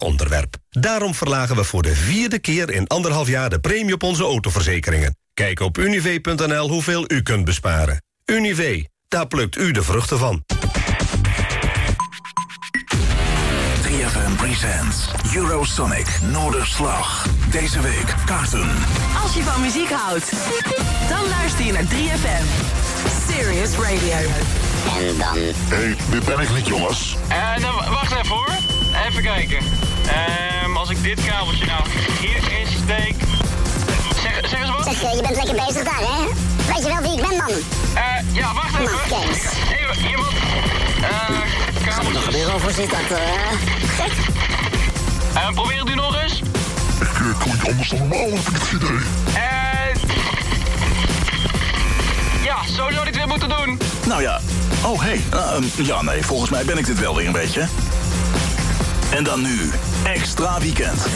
onderwerp. Daarom verlagen we voor de vierde keer in anderhalf jaar de premie op onze autoverzekeringen. Kijk op univ.nl hoeveel u kunt besparen. Univ, daar plukt u de vruchten van. 3FM presents Eurosonic Noorderslag. Deze week kaarten. Als je van muziek houdt, dan luister je naar 3FM. Serious Radio. En dan... Hé, hey, dit ben ik niet, jongens. Eh, dan, wacht even hoor. Even kijken. Ehm, als ik dit kabeltje nou hierin steek... Zeg, zeg eens wat. Zeg, je bent lekker bezig daar, hè? Weet je wel wie ik ben, man? Eh, ja, wacht even. Mafkees. Even, iemand... Eh, kabeltjes. Waarover zit dat, eh? Gek. Eh, probeer het nu nog eens. Ik uh, klink anders dan normaal, heb ik het idee. Eh... Ja, zo zou ik het weer moeten doen. Nou ja. Oh, hé. Hey. Uh, ja, nee, volgens mij ben ik dit wel weer een beetje. En dan nu, extra weekend.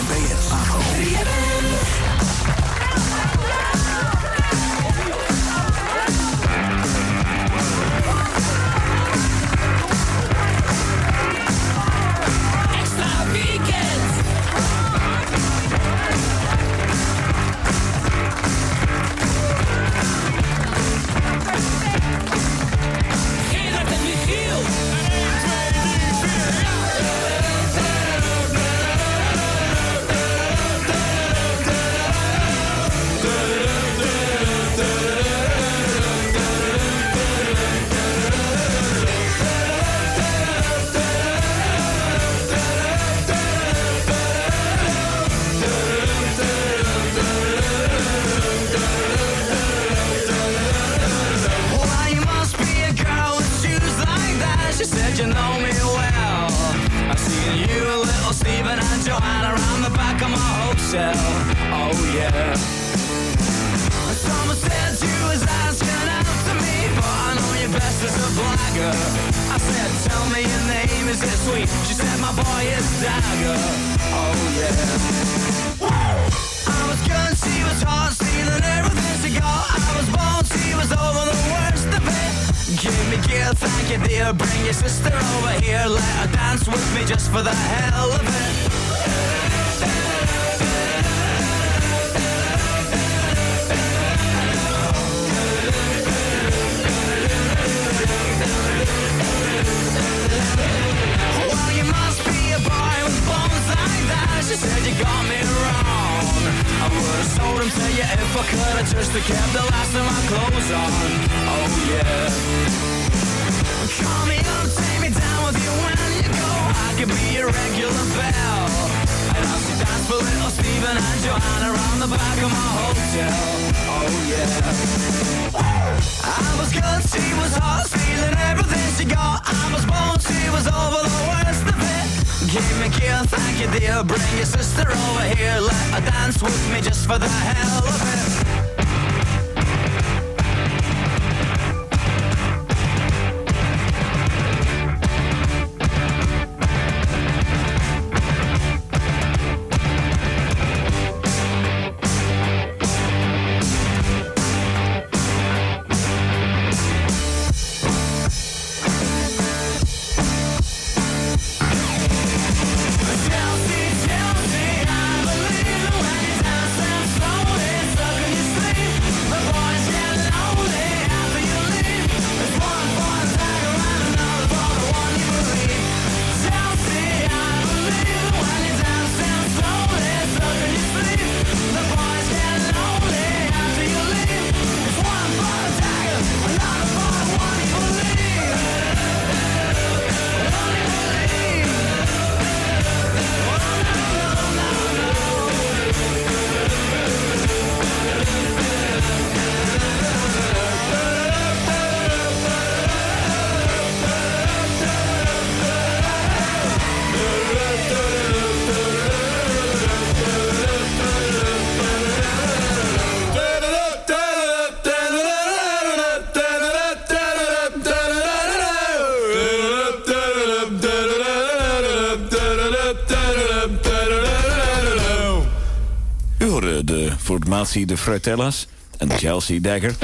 De Fruitellas en de Chelsea Dagger.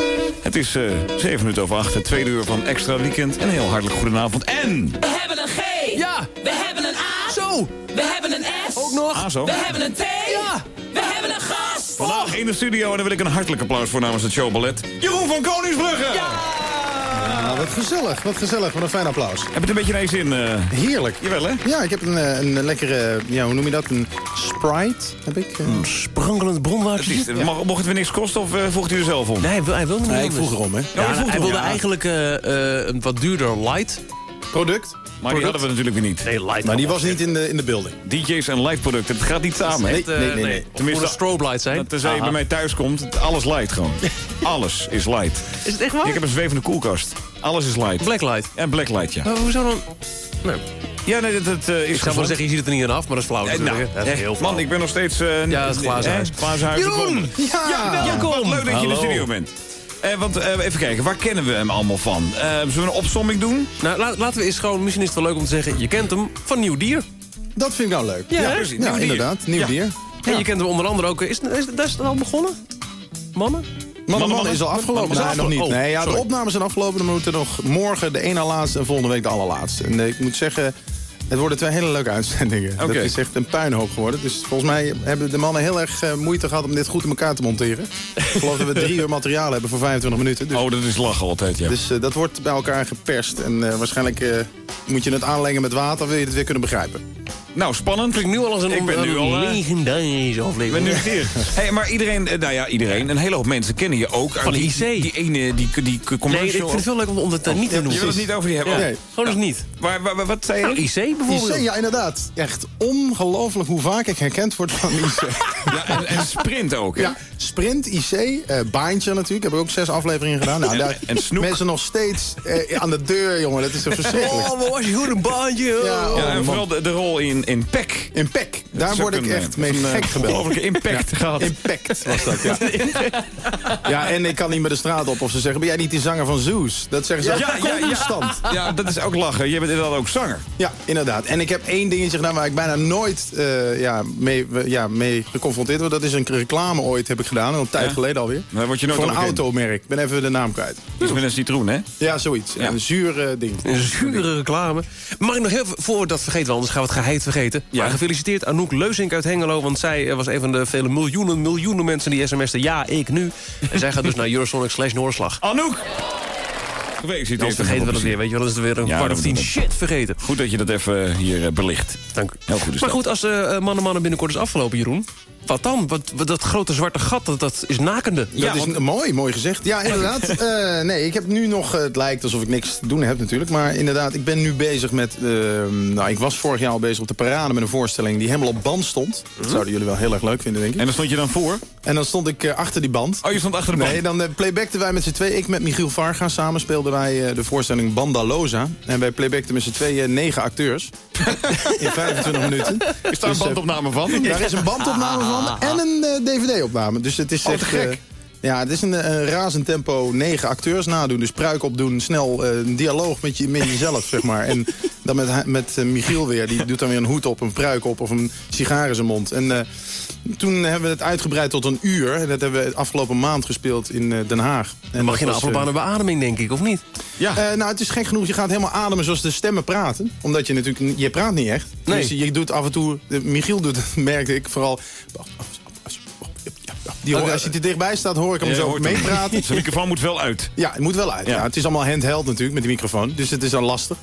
Het is uh, 7 minuten over 8, het tweede uur van Extra Weekend. En een heel hartelijk goedenavond. En... We hebben een G! Ja! We hebben een A! Zo! We hebben een S! ook nog. Ah, zo. We hebben een thee. We hebben een gast. Vandaag in de studio en dan wil ik een hartelijk applaus voor namens het showballet. Jeroen van Koningsbrugge! Ah, wat gezellig, wat gezellig. Wat een fijn applaus. Heb je het een beetje naar je zin? eh? Heerlijk. Jawel, hè? Ja, ik heb een, eh, een lekkere, ja, hoe noem je dat? Een Sprite heb ik. eh. Sprankelend bronwater. Precies. Mag- Mocht het weer niks kosten of eh, voegt u er zelf om? Nee, hij wil, hij wil niet Nee, ik vroeg erom, hè. Ja, je vroeg hij wilde ja. eigenlijk eh, eh, een wat duurder light. Product. Maar die hadden we natuurlijk weer niet. Nee, light. Maar die was niet in de, in de building. DJ's en light producten, het gaat niet samen. hè? Nee, nee, nee, nee. Tenminste, een strobe light zijn. Dat tenzij je bij mij thuis komt, het- alles light gewoon. alles is light. Is het echt waar? Ik heb een zwevende koelkast. Alles is light. Blacklight. En blacklight, ja. Maar hoezo dan? Nee. Ja, nee, dat, dat eh, is Ik zou wel zeggen, je ziet het er niet aan af, maar dat is flauw Eh, natuurlijk. nou, dat is heel man, flauw. ik ben nog steeds... eh, Ja, het glazen eh, huis. glazen. Jeroen! Ja, welkom. Wat leuk dat je in de studio bent. Eh, want eh, even kijken, waar kennen we hem allemaal van? Eh, zullen we een opsomming doen? Nou, la- laten we eens gewoon, misschien is het wel leuk om te zeggen... je kent hem van Nieuw Dier. Dat vind ik nou leuk. Ja, precies. Ja, Nieuw dier. inderdaad. Nieuw Ja. dier. En je kent hem onder andere ook... Is, is, daar is het al begonnen? Mannen? Man, man, mannen. is al afgelopen. Nee, nog niet. Nee, ja, de opnames zijn afgelopen. Dan moeten nog morgen de ene laatste en volgende week de allerlaatste. En ik moet zeggen, het worden twee hele leuke uitzendingen. Dat is echt een puinhoop geworden. Dus volgens mij hebben de mannen heel erg eh, moeite gehad om dit goed in elkaar te monteren. ik geloof dat we drie uur materiaal hebben voor 25 minuten. Dus, Oh, dat is lachen altijd, ja. dus eh, dat wordt bij elkaar geperst. En eh, waarschijnlijk eh, moet je het aanlengen met water, wil je het weer kunnen begrijpen. nou, spannend. Klinkt nu al als een, Ik ben nu al... eh, legendarische ik ben aflevering. nu hier. Hey, maar iedereen, nou ja, iedereen, een hele hoop mensen kennen je ook. uit Van de die, IC. Die ene, die, die, commercial. Nee, ik vind het wel leuk om, om het niet te Je doen. wil het niet over die hebben. Ja, Nee. Gewoon eens niet. Waar- wat zei je? Nou, IC bijvoorbeeld. IC, ja inderdaad. Echt ongelooflijk hoe vaak ik herkend word van IC. Ja, en, en sprint ook, hè? Ja, Sprint, IC, eh Baantje natuurlijk. Heb ik ook zes afleveringen gedaan. Nou, En- daar en Snoek. Mensen nog steeds eh, aan de deur, jongen. Dat is toch verschrikkelijk. Oh, wat was je goed een baantje. Ja, oh, Ja, en man. vooral de, de rol in, in PEC. In PEC, daar word ik een, echt eh, mee een, gek gebeld. impact gehad. Impact was dat, ja. ja, en ik kan niet meer de straat op of ze zeggen... ben jij niet die zanger van Zeus? Dat zeggen ze Ja, ook ja, ja. constant. Ja, dat is ook lachen. Je bent inderdaad ook zanger. Ja, inderdaad. En ik heb één dingetje gedaan waar ik bijna nooit eh, ja, mee, ja, mee geconfronteerd word. Dat is een reclame ooit heb ik gedaan, een tijd Ja? geleden alweer. Daar word je nooit Voor een automerk. Ik ben even de naam kwijt. Iets met een citroen, hè? Ja, zoiets. Ja. Een zuur eh, ding. Een zure reclame. Mag ik nog heel veel, voor we dat vergeten, want anders gaan we het geheid vergeten. Ja. Maar gefeliciteerd Anouk Leusink uit Hengelo, want zij eh, was een van de vele miljoenen, miljoenen mensen die sms'ten. Ja, ik nu. En zij gaat dus naar Eurosonic slash Noorslag. Anouk! Anders vergeten we dat weer, weet je wel. Dan is het weer een Ja, kwart of tien shit vergeten. Goed dat je dat even hier eh, belicht. Dank u. Heel goed Maar dat. goed, als eh mannen mannen binnenkort is afgelopen, Jeroen. Wat dan? Wat, wat- dat grote zwarte gat, dat, dat is nakende. Dat is mooi, mooi gezegd. Ja, inderdaad. Eh, nee, ik heb nu nog... eh, het lijkt alsof ik niks te doen heb natuurlijk. Maar inderdaad, ik ben nu bezig met... eh, nou, ik was vorig jaar al bezig op de parade met een voorstelling... die helemaal op band stond. Dat zouden jullie wel heel erg leuk vinden, denk ik. En dan stond je dan voor? En dan stond ik eh, achter die band. Oh, je stond achter de band. Nee, dan uh, playbackten wij met z'n twee. Ik met Michiel Varga samen speelden wij de voorstelling Bandaloza. En wij playbackten met z'n tweeën negen acteurs. in 25 minuten. Is daar een Dus, bandopname van? Daar is een bandopname van en een eh, dvd-opname. Dus het is Oh, echt... gek. eh, ja, het is een, eh, een razend tempo. Negen acteurs nadoen, dus pruik opdoen. Snel een dialoog met, je, met jezelf, zeg maar. En dan met, met Michiel weer. Die doet dan weer een hoed op, een pruik op of een sigaar in zijn mond. En toen hebben we het uitgebreid tot een uur. Dat hebben we afgelopen maand gespeeld in eh, Den Haag. En mag je een was, eh, beademing, denk ik, of niet? Ja. eh, nou, het is gek genoeg. Je gaat helemaal ademen zoals de stemmen praten. Omdat je natuurlijk... Je praat niet echt. Nee. Dus je doet af en toe... Michiel doet het, merkte ik vooral... Die, hoor- als je er dichtbij staat, hoor ik hem zo meepraten. Zijn microfoon moet wel uit. Ja, het moet wel uit. Ja. Ja. het is allemaal handheld natuurlijk met die microfoon. Dus het is dan lastig.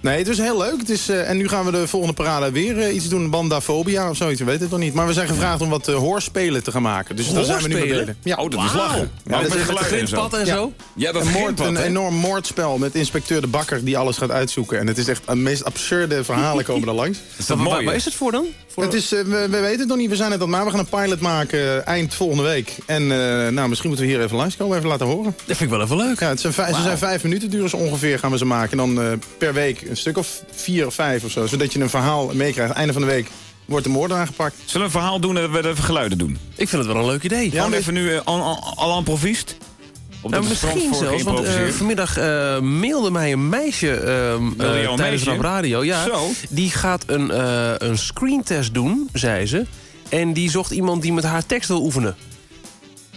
Nee, het is heel leuk. Het is, eh, en nu gaan we de volgende parade weer eh, iets doen. Bandafobia of zoiets. We weten het nog niet. Maar we zijn gevraagd om wat eh, hoorspelen te gaan maken. Dus daar zijn we nu mee Hoorspelen? bezig. Ja. Oh, dat is lachen. Ja, Maar dat ook is met geluiden en zo. Grindpad en Ja. zo? Ja, dat Een, moord, een enorm moordspel met inspecteur de Bakker die alles gaat uitzoeken. En het is echt de meest absurde verhalen komen er langs. Is dat Waar, mooi, waar hè? is het voor dan? Voor... Het is, eh, we, we weten het nog niet, we zijn het aan het maken. We gaan een pilot maken eh, eind volgende week. En eh, nou, misschien moeten we hier even langskomen, even laten horen. Dat vind ik wel even leuk. Ja, het zijn vijf, Ze zijn vijf minuten duren ze ongeveer, gaan we ze maken. En dan eh, per week een stuk of vier of vijf of zo. Zodat je een verhaal meekrijgt. Einde van de week wordt de moord aangepakt. Zullen we een verhaal doen en we even geluiden doen? Ik vind het wel een leuk idee. Ja, Gewoon maar- even nu uh, al aan proviest? Nou, de strand misschien zelfs, want eh, vanmiddag eh, mailde mij een meisje ehm, eh, tijdens? Rap Radio. Ja, Zo. Die gaat een, een screentest doen, zei ze. En die zocht iemand die met haar tekst wil oefenen.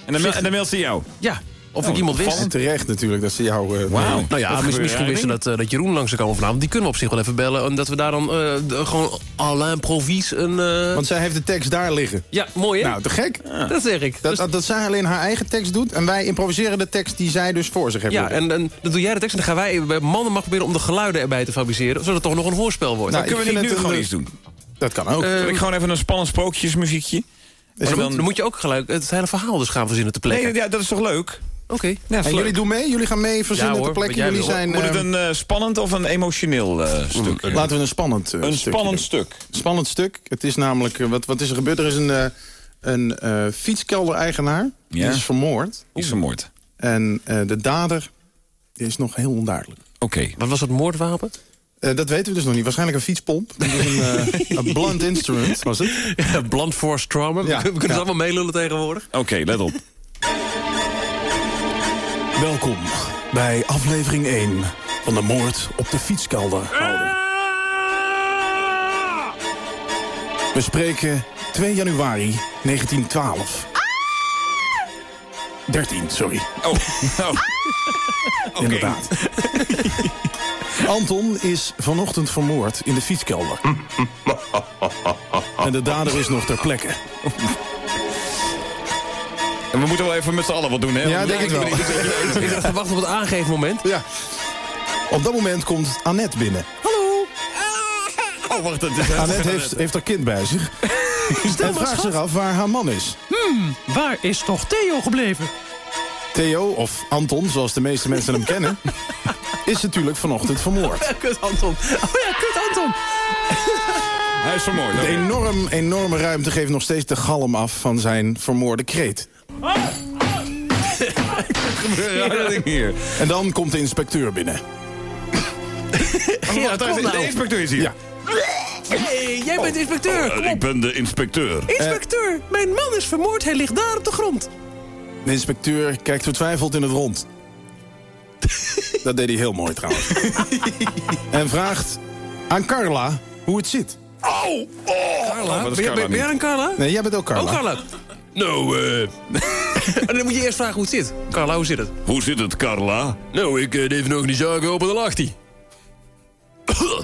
en, dan, en dan meldt ze jou. Ja, Of ik iemand wist. Terecht natuurlijk dat ze jou... eh, Wauw. Nou ja, mis- misschien wisten dat, eh, dat Jeroen langs zou komen vanavond. Die kunnen we op zich wel even bellen. En dat we daar dan eh, de- gewoon à l'improvise een... eh, Want zij heeft de tekst daar liggen. Ja, mooi hè? Nou, te gek. dat zeg ik. Dat, Dus- dat, dat zij alleen haar eigen tekst doet... en wij improviseren de tekst die zij dus voor zich heeft ja, en, en dan doe jij de tekst en dan gaan wij bij mannen mag proberen om de geluiden erbij te fabriceren. Zodat het toch nog een hoorspel wordt. Nou, Kunnen we niet nu gewoon iets doen? Dat kan ook. Eh, Wil ik gewoon even een spannend sprookjesmuziekje? Dan, dan moet je ook gelijk het hele verhaal dus gaan verzinnen te plekken. Nee, ja, dat is toch leuk? Oké. Ja, en jullie doen mee? Jullie gaan mee verzinnen Ja, hoor, ter plekke? wat jij Jullie wil. zijn... Moet het eh, een eh, spannend of een emotioneel eh, stuk? Laten we een spannend eh, Een stukje spannend doen. stuk. Spannend stuk. Het is namelijk... eh, wat, wat is er gebeurd? Er is een, eh, een eh, fietskelder-eigenaar. Die is vermoord. Die is vermoord. En eh, de dader die is nog heel onduidelijk. Oké. Wat was het moordwapen? Eh, dat weten we dus nog niet. Waarschijnlijk een fietspomp. Dat is een, eh, een blunt instrument, was het? Ja, Blunt Force Trauma. Ja, we kunnen ja. ze allemaal meelullen tegenwoordig. Oké, let op. Welkom bij aflevering 1 van de moord op de fietskelder. We spreken 2 januari 1912. 13, sorry. Oh, oh. Inderdaad. Anton is vanochtend vermoord in de fietskelder. en de dader is nog ter plekke. En we moeten wel even met z'n allen wat doen, hè? Ja, denk ik wel. Ik dacht, wacht op het aangeefmoment. Ja. Op dat moment komt Annette binnen. Oh, wacht, dat is... Annette heeft, heeft haar kind bij zich. en vraagt zich af waar haar man is. Waar is toch Theo gebleven? Theo, of Anton, zoals de meeste mensen hem kennen... is natuurlijk vanochtend vermoord. Kut Anton. Oh ja, kut Anton. Hij is vermoord. De enorm, enorme ruimte geeft nog steeds de galm af van zijn vermoorde kreet. Ja, hier. En dan komt de inspecteur binnen. Kom de, nou. de inspecteur is hier. Ja. Hey, jij bent inspecteur. Kom op. ben de inspecteur. Inspecteur, mijn man is vermoord. Hij ligt daar op de grond. De inspecteur kijkt vertwijfeld in het rond. Dat deed hij heel mooi trouwens. en vraagt aan Carla hoe het zit. Carla? ben, jij- Carla ben, ben jij een Carla? Nee, jij bent ook Carla. Oh, Carla. Nou, eh... en dan moet je eerst vragen hoe het zit. Carla, hoe zit het? Hoe zit het, Carla? Nou, ik uh, even nog niet zagen op en dan lacht hij.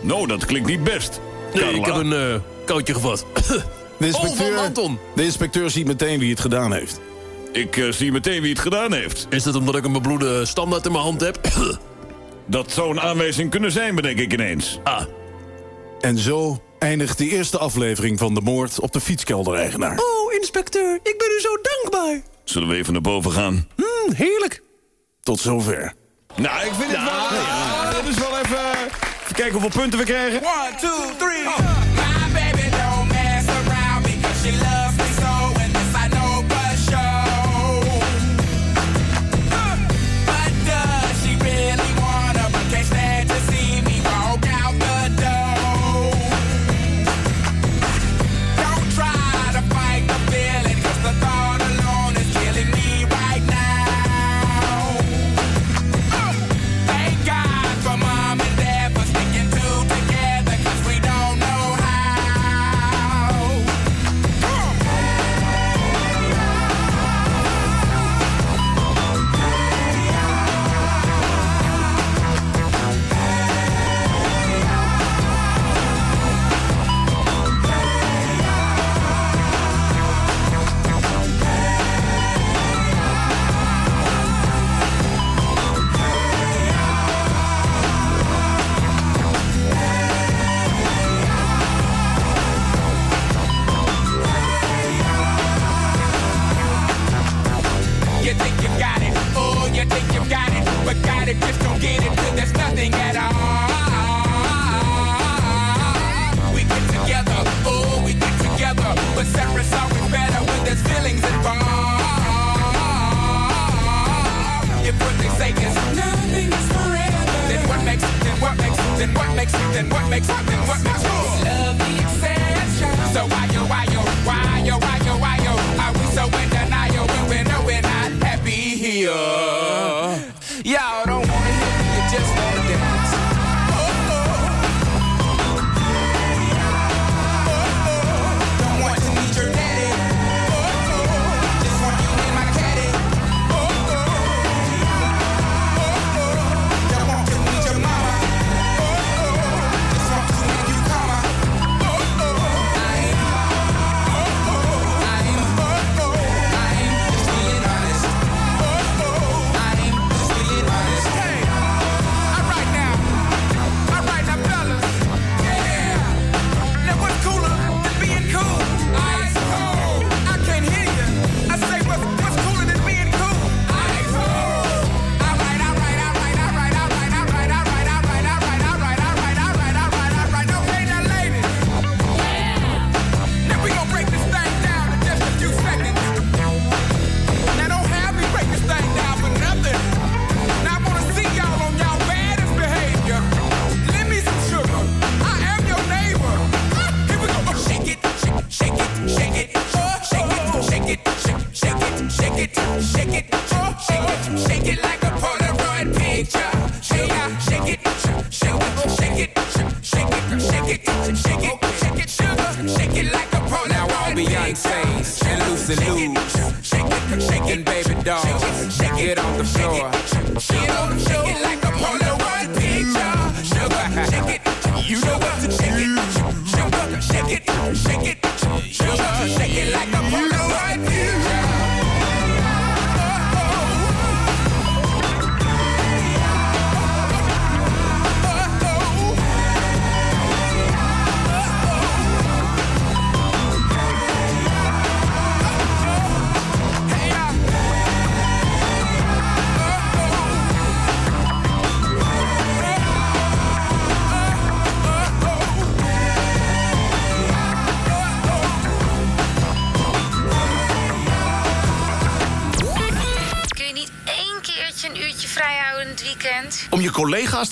Nou, dat klinkt niet best. Nee, ik heb een eh, koudje gevat. De inspecteur, Oh, van Anton. de inspecteur ziet meteen wie het gedaan heeft. Ik eh, zie meteen wie het gedaan heeft. Is dat omdat ik een bebloede standaard in mijn hand heb? Dat zou een aanwijzing kunnen zijn, bedenk ik ineens. ah. En zo eindigt de eerste aflevering van de moord op de fietskelder-eigenaar. Oh, inspecteur, ik ben u zo dankbaar. Zullen we even naar boven gaan? Mm, heerlijk. Tot zover. Nou, ik vind het nou. wel... Ja. Dat is wel. Even kijken hoeveel punten we krijgen. 1, 2, 3, it, just don't get it, till there's nothing at all. We get together, oh, we get together, but separate's always better when there's feelings involved. If what they say is nothing is forever, then what makes, then what makes, then what makes, then what makes, then what makes love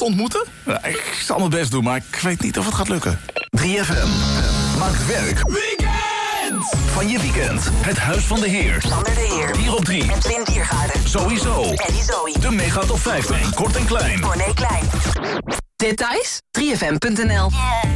ontmoeten? Ja, ik zal mijn best doen, maar ik weet niet of het gaat lukken. 3FM maakt werk Weekend! van je weekend. Het Huis van de Heer. Sander de Heer. Hier op 3. En Twin Diergaarden. Sowieso. Eddie Zoe. De Mega Top 50. Kort en klein. Corné Klein. Details? 3fm.nl Gerard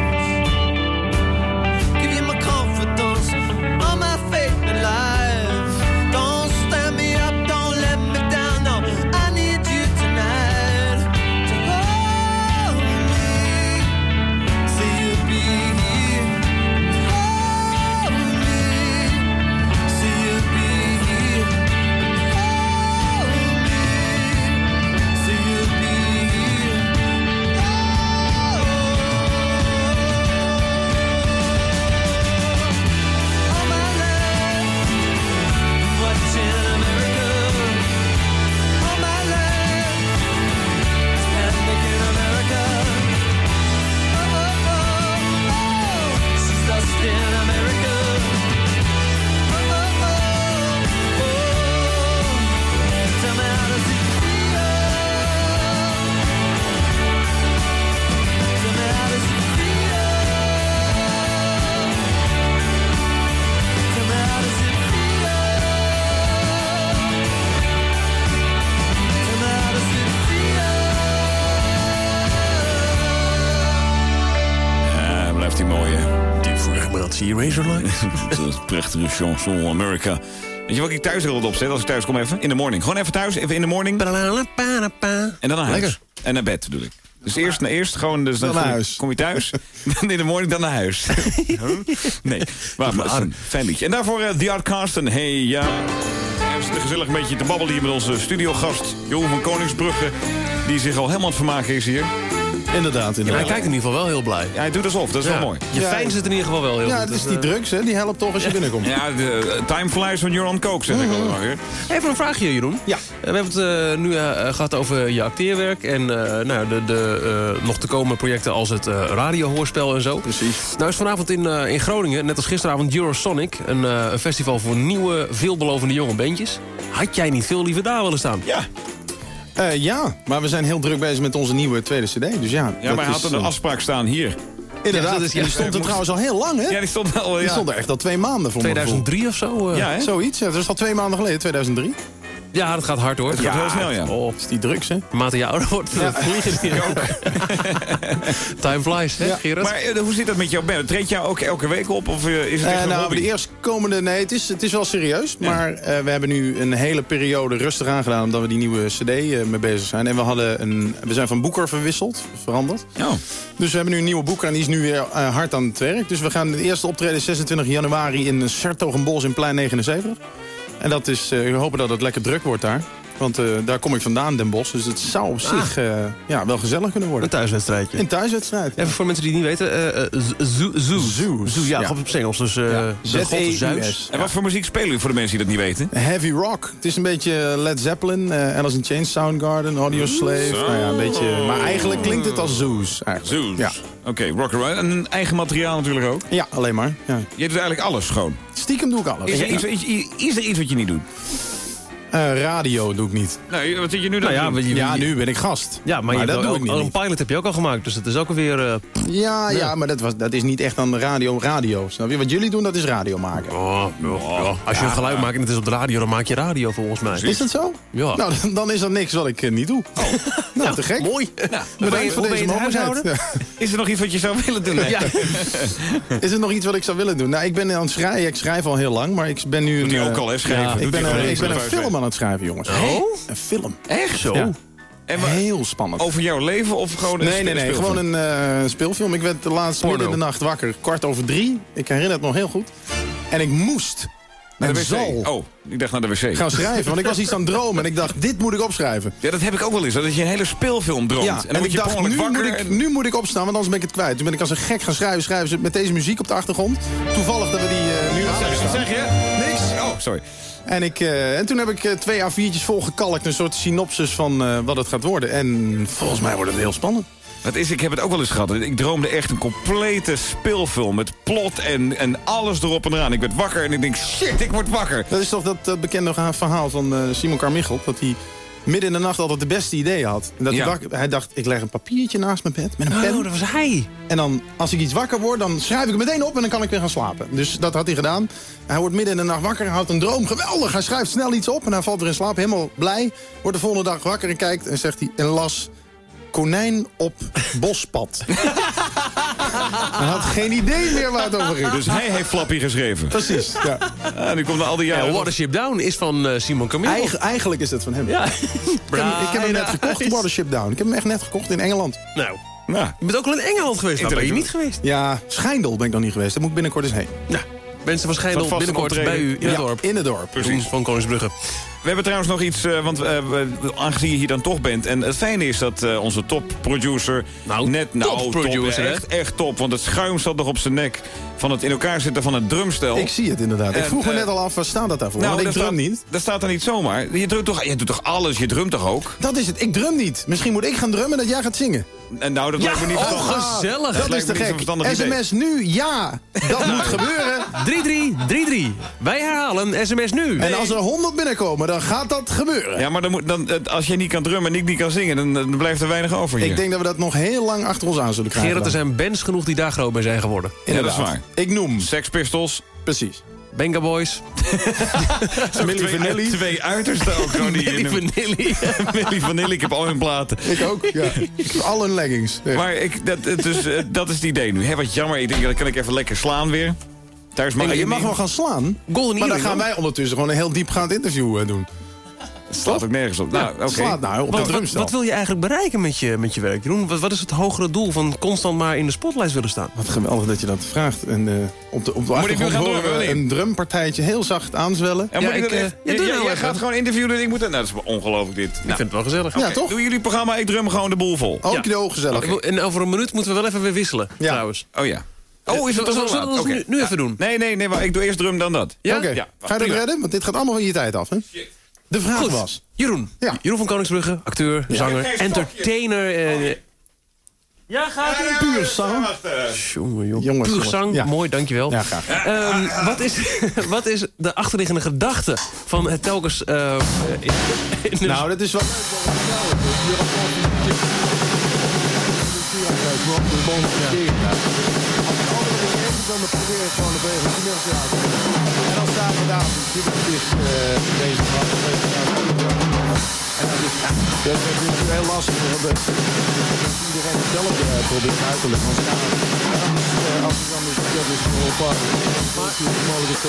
Dat is een prachtige chanson America. Weet je wat ik thuis wilde opzetten als ik thuis kom even? In de morning. Gewoon even thuis, even in de morning. En dan naar huis. Lekker. En naar bed bedoel ik. Dus eerst, eerst gewoon... Dus Dan naar kom. Kom je thuis, dan in de morning dan naar huis. nee, maar, maar fijn liedje. En daarvoor eh, The Outcast en Hey Ja. We zitten gezellig een beetje te babbelen hier met onze studiogast... Jeroen van Koningsbrugge, die zich al helemaal aan het vermaken is hier. Inderdaad, Ja, hij inderdaad. kijkt in ieder geval wel heel blij. Ja, hij doet alsof, dat is Ja. wel mooi. Je fijn zit in ieder geval wel heel Ja, goed. het is Dus, die eh, drugs, hè? Die helpt toch als je binnenkomt. Ja, de, eh, time flies when you're on coke, zeg ik wel maar weer. Even een vraagje, Jeroen. Ja. Eh, We hebben het nu eh, gehad over je acteerwerk... en eh, nou, de, de eh, nog te komen projecten als het eh, radiohoorspel en zo. Precies. Nou is vanavond in, in Groningen, net als gisteravond Eurosonic... Een, eh, een festival voor nieuwe, veelbelovende jonge bandjes. Had jij niet veel liever daar willen staan? Ja, Eh, ja, maar we zijn heel druk bezig met onze nieuwe tweede cd. Dus ja, ja maar hij is, had een eh, afspraak staan hier. Inderdaad, Ja, is- die stond er moest- trouwens al heel lang, hè? Ja, die stond al... Die Ja, stond er echt al twee maanden voor mijn gevoel. 2003 of zo? eh? ja hè? Zoiets, ja, dat is al twee maanden geleden, 2003. Ja, dat gaat hard hoor. Het gaat heel snel, ja. Oh, is die drugs, hè? naarmate je ouder wordt, ja. vliegen die ook. Time flies, hè, Ja. Gerard? Maar eh, hoe zit dat met jouw band? Treedt jou ook elke week op of eh, is het echt een nou, hobby? de eerstkomende, nee, het is, het is wel serieus. Maar eh, we hebben nu een hele periode rustig aangedaan... omdat we die nieuwe cd eh, mee bezig zijn. En we, hadden een, we zijn van boeker verwisseld, veranderd. Oh. Dus we hebben nu een nieuwe boeker en die is nu weer hard aan het werk. Dus we gaan de eerste optreden 26 januari in Sertogenbos in Plein 79. En dat is, eh, we hopen dat het lekker druk wordt daar. Want eh, daar kom ik vandaan, Den Bosch. Dus het zou op zich eh, ja, wel gezellig kunnen Een worden. thuiswedstrijdje. Een thuiswedstrijd. Even voor mensen die het niet weten. eh, Zoo. Zoo. Zoo, ja, ja. op het Engels. Dus eh Ja. de god Zeus. Z-E-U-S. En wat voor muziek spelen jullie voor de mensen die dat niet weten? Heavy rock. Het is een beetje Led Zeppelin, eh Alice in Chains, Soundgarden, Audio Slave. Nou ja, een beetje, maar eigenlijk klinkt het als Zoos. Zoos. Ja. Oké, rock and roll. En eigen materiaal natuurlijk ook. ja, alleen maar. Ja. Je doet eigenlijk alles gewoon. Stiekem doe ik alles. Is er, Ja. iets, iets- is er iets wat je niet doet? Eh, radio doe ik niet. Nee, wat zit je nu dan Nou ja, je- nu ben ik gast. Ja, maar, je dat doe ook, ik niet. een pilot heb je ook al gemaakt. Dus dat is ook alweer... eh Ja, ja, maar dat, was, dat is niet echt aan de radio, radio. Snap je? Wat jullie doen, dat is radio maken. oh, ja, ja. Als je een geluid maakt en het is op de radio, dan maak je radio volgens mij. Is dat zo? Ja. Nou, dan, dan is er niks wat ik eh, niet doe. Oh. Nou, te gek. Mooi. Bedankt voor deze je het mogelijkheid. huishouden? Is er nog iets wat je zou willen doen? Ja. Is er nog iets wat ik zou willen doen? Nou, ik ben aan het schrijven. Ik schrijf al heel lang, maar ik ben nu... Doet hij een, ook eh, al, hè, schrijven. ja, Ik ben, een, gewoon ik ben een even film aan het schrijven, jongens. Oh? Een film. Echt? Zo. Ja. En Heel spannend. over jouw leven of gewoon een Nee, nee, nee. speelfilm? Gewoon een eh, speelfilm. Ik werd de laatste midden in de nacht wakker. Kwart over drie. Ik herinner het nog heel goed. En ik moest. Naar de wc. zal Oh, ik dacht naar de wc. gaan schrijven. Want ik was iets aan het dromen. En ik dacht, dit moet ik opschrijven. Ja, dat heb ik ook wel eens. Dat je een hele speelfilm droomt. Ja, en dan en moet ik je dacht, nu moet ik, en- nu moet ik opstaan, want anders ben ik het kwijt. Toen ben ik als een gek gaan schrijven. Schrijven ze met deze muziek op de achtergrond. Toevallig dat we die eh, nu aan Wat zeg je? Niks. Oh, sorry. En, ik, eh, en toen heb ik eh, twee A4'tjes volgekalkt. Een soort synopsis van wat het gaat worden. En volgens mij wordt het heel spannend. Wat is, ik heb het ook wel eens gehad. Ik droomde echt een complete speelfilm met plot en, en alles erop en eraan. Ik werd wakker en ik denk, shit, ik word wakker. Dat is toch dat, dat bekende verhaal van eh, Simon Carmichael. Dat hij midden in de nacht altijd de beste ideeën had. En dat Ja. hij, wakker- hij dacht, ik leg een papiertje naast mijn bed met een pen. Oh, dat was hij. En dan, als ik iets wakker word, dan schrijf ik het meteen op en dan kan ik weer gaan slapen. Dus dat had hij gedaan. Hij wordt midden in de nacht wakker, hij houdt een droom. Geweldig, hij schrijft snel iets op en hij valt weer in slaap. Helemaal blij. Wordt de volgende dag wakker en kijkt en zegt hij... En las, konijn op bospad. hij had geen idee meer waar het over ging. Dus hij heeft Flappy geschreven. Precies, ja. En nu komt er al die Ja, jaren... Watership Down is van eh, Simon Camille. Eigen- eigenlijk is het van hem. Ja. Ik heb, ik heb hem net gekocht, Watership Down. Ik heb hem echt net gekocht in Engeland. Nou, Nou, je bent ook al in Engeland geweest. Waar ben je niet geweest? Ja, Schijndel ben ik nog niet geweest. Daar moet ik binnenkort eens heen. Ja. Mensen van Schijndel binnenkort bij u in het Ja, dorp. In het dorp. Precies. Van Koningsbrugge. We hebben trouwens nog iets, eh, want eh, we- aangezien je hier dan toch bent... en het fijne is dat eh, onze topproducer... Nou, net, nou, topproducer, top, echt, echt top, want het schuim zat nog op zijn nek... van het in elkaar zitten van het drumstel. Ik zie het inderdaad. Ik vroeg me net al af, waar staat dat daarvoor? nou, Want ik dat drum staat, niet. Dat staat er niet zomaar. Je, drumt toch, je doet toch alles? Je drumt toch ook? Dat is het. Ik drum niet. Misschien moet ik gaan drummen dat jij gaat zingen. En nou, dat lijkt me niet oh, verstandig. gezellig. Dat, is te gek. idee. SMS nu, ja. Dat moet gebeuren. 3333. Wij herhalen sms nu. En als er 100 binnenkomen, dan gaat dat gebeuren. Ja, maar dan moet, dan, eh, als jij niet kan drummen en ik niet kan zingen... dan, dan blijft er weinig over hier. Ik denk dat we dat nog heel lang achter ons aan zullen krijgen. Gerard, er zijn bands genoeg die daar groot bij zijn geworden. Ja, dat is Inderdaad. waar. Ik noem. Sex Pistols. Precies. Benga Boys. Milli twee, Vanilli. twee uitersten ook gewoon die Milli in een- Vanilli. Milli Vanilli, ik heb al hun platen. Ik ook, ja. Al hun leggings. Ja. Maar ik, dat, het dus, dat is het idee nu. Hè, wat jammer, ik denk, dan kan ik even lekker slaan weer. Daar is maar Maar je mag wel gaan slaan. Golden Maar dan gaan wij ondertussen gewoon een heel diepgaand interview eh, doen. Het slaat ook nergens op. Nou, oké. Nou op Wat, de wat, drumstel. wat wil je eigenlijk bereiken met je, met je werk, Jeroen? Wat, wat is het hogere doel van constant maar in de spotlight willen staan? Wat geweldig dat je dat vraagt. En eh, op de, op de Moet achtergrond horen we een drumpartijtje heel zacht aanzwellen. En moet Ja, ik, ik, dat eh, echt- ja, doe jij- nou gaat gewoon interviewen en ik moet... Nou, dat is ongelooflijk dit. Ik Nou, vind het wel gezellig. Ja, toch? Doen jullie programma, ik drum gewoon de boel vol. Ook ogen gezellig. En over een minuut moeten we wel even weer wisselen, Ja. trouwens. Oh ja. Oh, is het toch Zullen- we Oké. nu, nu even doen? Nee, nee, nee, maar ik doe eerst drum dan dat. Ja? Oké, Ja, ga je dat redden? Want dit gaat allemaal van je tijd af, hè? De vraag Goed. was... Jeroen. Ja. Jeroen van Koningsbrugge, acteur, zanger, entertainer. eh, Ja, gaat ie. Puur zang. Jongen, jongen. Jongens, Puur jongens. zang, Ja. mooi, dankjewel. Ja, graag. Ehm, wat, is, wat is de achterliggende gedachte van het telkens... eh, in, in de- Nou, dat is wel... de dan dicht deze dag. En dat is, dat is heel lastig. Want dat- iedereen hetzelfde eh, probeert uit te leggen. Eh, als je dan dus dat is voor een paar natuurlijk mogelijk is.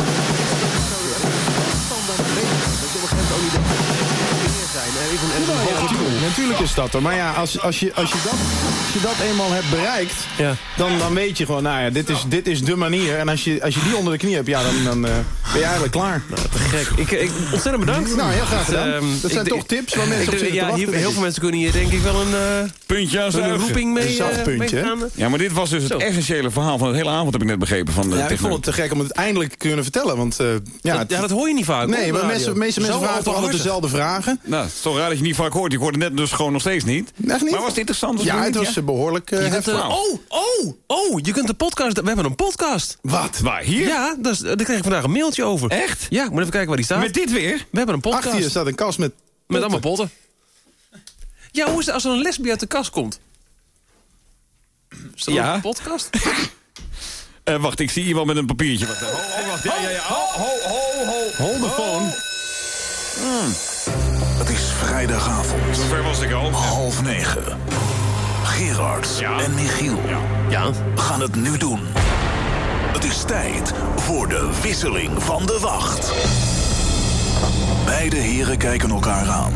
standaard bezig. Dat je op een gegeven moment ook niet zijn. En even en Nou Ja, natuurlijk, natuurlijk is dat er. Maar ja, als, als, je, als, je dat, als je dat eenmaal hebt bereikt, Ja. dan, dan weet je gewoon, nou ja, dit is, dit is de manier. En als je, als je die onder de knie hebt, ja, dan, dan eh, ben je eigenlijk klaar. Te gek. Ik, ik, ontzettend bedankt. Nou, heel graag gedaan. Ehm, dat zijn toch tips waar ik mensen op zitten Ja, wachten, hier, denk heel veel mensen kunnen hier denk ik wel een, eh, Puntje aan een roeping mee, Een eh, puntje. Ja, maar dit was dus het Zo. essentiële verhaal van de hele avond, heb ik net begrepen. Van de Ja, ik vond het te gek om het eindelijk te kunnen vertellen. Want uh, ja, Dat, ja, dat hoor je niet vaak. hoor, nee, de maar radio. mensen, meeste mensen vragen toch altijd dezelfde vragen. Nou, het is toch raar dat je niet vaak hoort. Ik hoorde net dus gewoon nog steeds niet. Echt niet? Maar was het interessant? Was Ja, het was eh, behoorlijk eh, heftig. eh, oh, oh, oh, je kunt de podcast... We hebben een podcast. Wat? Waar, hier? Ja, dat is, daar kreeg ik vandaag een mailtje over. Echt? Ja, ik moet even kijken waar die staat. Met dit weer? We hebben een podcast. Achter je staat een kast met... Met allemaal potten. Ja, hoe is het als er een lesbie uit de kast komt? Is dat Ja. een podcast? Eh, wacht, ik zie iemand met een papiertje. Wacht, oh, oh, wacht. Ja, ja, ja. Ho, ho, ho, ho. Hold the phone. Is vrijdagavond, Zover was ik al. half negen. Gerard Ja. en Michiel Ja. gaan het nu doen. Het is tijd voor de wisseling van de wacht. Beide heren kijken elkaar aan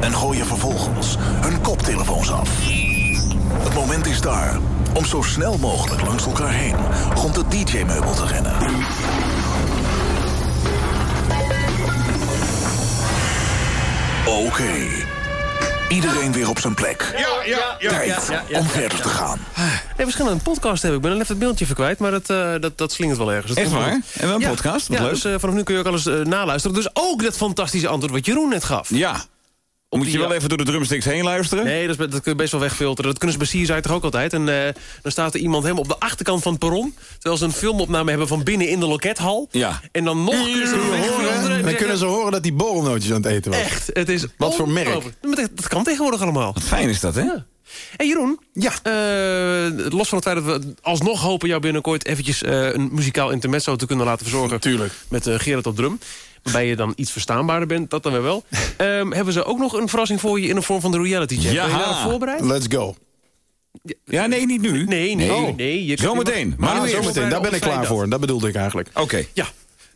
en gooien vervolgens hun koptelefoons af. Het moment is daar om zo snel mogelijk langs elkaar heen rond het DJ-meubel te rennen. Oké. Iedereen weer op zijn plek. Ja, ja, ja. Tijd om verder te gaan. Nee, we gaan een podcast hebben. Ik ben even het mailtje even kwijt, maar dat, eh, dat, dat slingert wel ergens. Dat Echt waar? En wel een Ja. podcast? Wat ja, leuk. dus eh, vanaf nu kun je ook alles eh, naluisteren. Dus ook dat fantastische antwoord wat Jeroen net gaf. Ja. Moet je wel even door de drumsticks heen luisteren? Nee, dat, is, dat kun je best wel wegfilteren. Dat kunnen ze bij CSI toch ook altijd. En eh, dan staat er iemand helemaal op de achterkant van het perron... terwijl ze een filmopname hebben van binnen in de lokethal. Ja. En dan nog kunnen ze hem wegfilteren. en Dan kunnen ze horen dat die borrelnootjes aan het eten was. Echt, het is Wat voor merk? Dat, kan tegenwoordig allemaal. Wat fijn is dat, hè? Ja. Hey Jeroen, Ja. eh, los van het feit dat we alsnog hopen jou binnenkort eventjes eh, een muzikaal intermezzo te kunnen laten verzorgen. Tuurlijk. Met eh, Gerard op drum. Waarbij je dan iets verstaanbaarder bent, dat dan weer wel. Ehm, hebben ze ook nog een verrassing voor je in de vorm van de reality check? Ja. Ben je daarop voorbereid? Let's go. Ja, nee, niet nu. Nee, nee, nee. Je, Zometeen. Maar Maar nu eerst. zometeen, daar ben ik klaar voor. Dat bedoelde ik eigenlijk. Oké. Ja.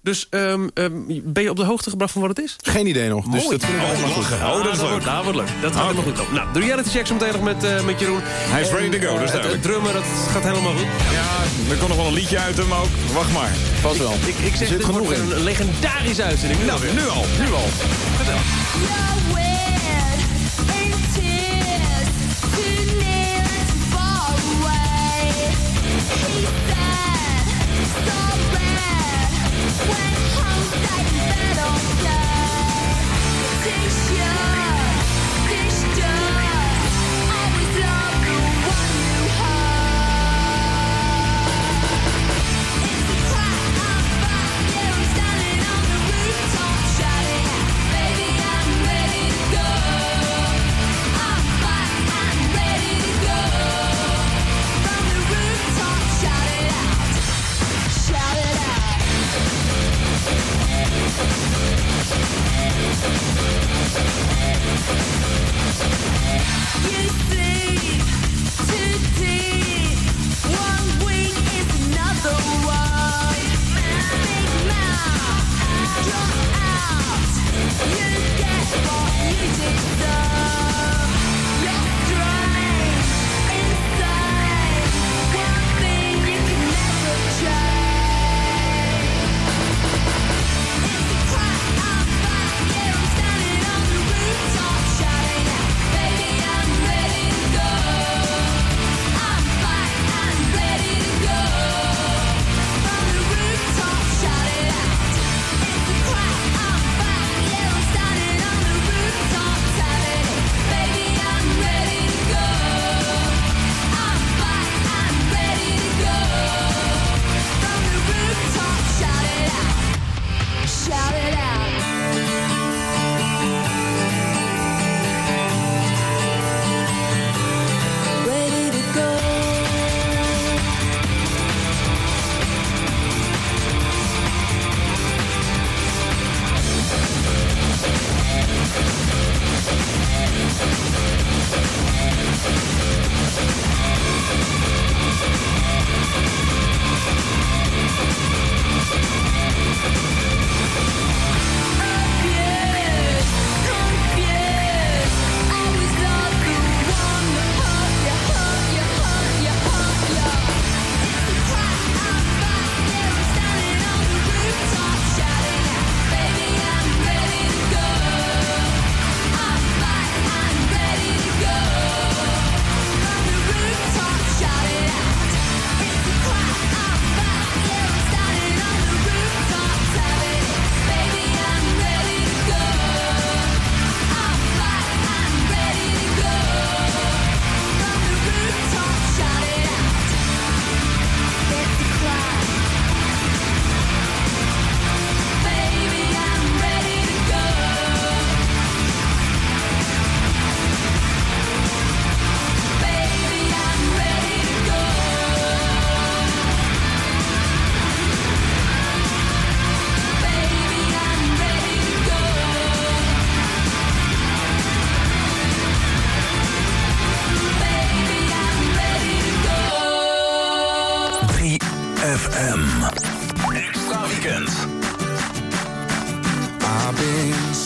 Dus ehm, ehm, ben je op de hoogte gebracht van wat het is? Geen idee nog, dus Mooi. dat vind ik helemaal goed. Oh, dat is leuk. Wordt, dat wordt leuk. Dat gaat helemaal goed komen. Nou, de reality check zo meteen nog met, eh, met Jeroen. Hij is ready to go, dat is eh, duidelijk. Het drummen, dat gaat helemaal goed. Ja, er komt nog wel een liedje uit hem ook. Wacht maar. Pas wel. Ik, ik zeg, Er zit dit genoeg wordt in. een, legendarische uitzending. Nou, nu al. Nu al. Vertel. Baby,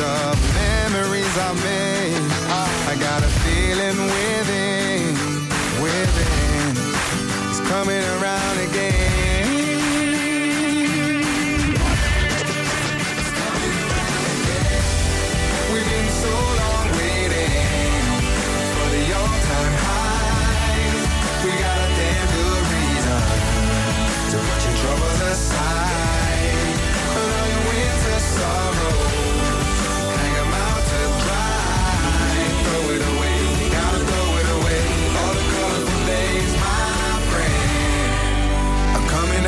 of memories I made. I got a feeling within, within, it's coming around again. We've been so long waiting for the all-time high. We got a damn good reason to put your troubles aside. Winter sorrows,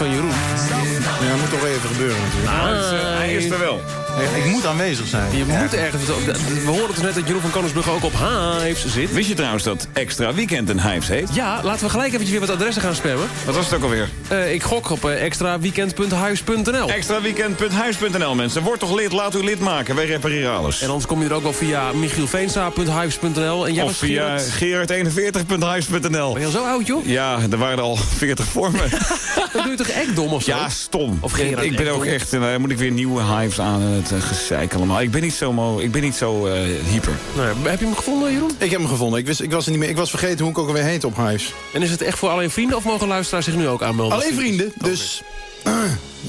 Van Jeroen. Ja, dat moet toch even gebeuren natuurlijk. Ah, hij is er wel. Ik moet aanwezig zijn. Je moet ergens... Net dat Jeroen van Koningsbrugge ook op hives zit. Wist je trouwens dat extra weekend een Hives heet? Ja, laten we gelijk eventjes weer wat adressen gaan spammen. Wat was het ook alweer? Eh, ik gok op uh, extraweekend.hives.nl. Extraweekend.huis.nl mensen. Word toch lid, laat u lid maken. Wij repareren alles. En anders kom je er ook wel via michielveensa.hives.nl. En jij of via Gerard41.huis.nl. Ben je al zo oud, joh? Ja, er waren er al 40 voor me. Dan doe je toch echt dom of zo? Ja, stom. Of Gerard ik ben ook echt... eh, moet ik weer nieuwe hives aan het gezeik allemaal. Ik ben niet zo, mo ik ben niet zo eh, Nou ja, heb je hem gevonden, Jeroen? Ik heb hem gevonden. Ik, wist, ik, was er niet meer, ik was vergeten hoe ik ook alweer heet op Hives. En is het echt voor alleen vrienden of mogen luisteraars zich nu ook aanmelden? Alleen vrienden, dus...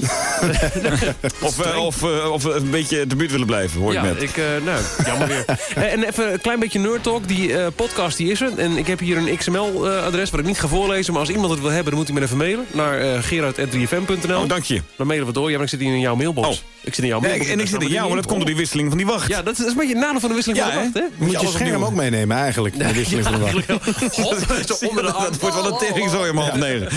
Of, eh, of, eh, of een beetje de buurt willen blijven, hoor ja, ik net. ik, eh, nou, jammer weer. Eh, en even een klein beetje nerd talk. Die eh, podcast die is er. En ik heb hier een XML-adres wat ik niet ga voorlezen. Maar als iemand het wil hebben, dan moet hij me even mailen. Naar eh gerard.3fm.nl. Oh, dank je. Dan mailen we door. Ja, maar ik zit hier in jouw mailbox. Oh. Ik zit in jouw Nee, mailbox. en ik zit in jou, maar dat komt door die wisseling van die wacht. Ja, dat is, een beetje het nadeel van de wisseling Ja, van de wacht, hè? Moet je alles scherm ook meenemen eigenlijk. de wisseling van de wacht. Hop, zo onder de arm. Dat wordt wel een teringzooi om half negen.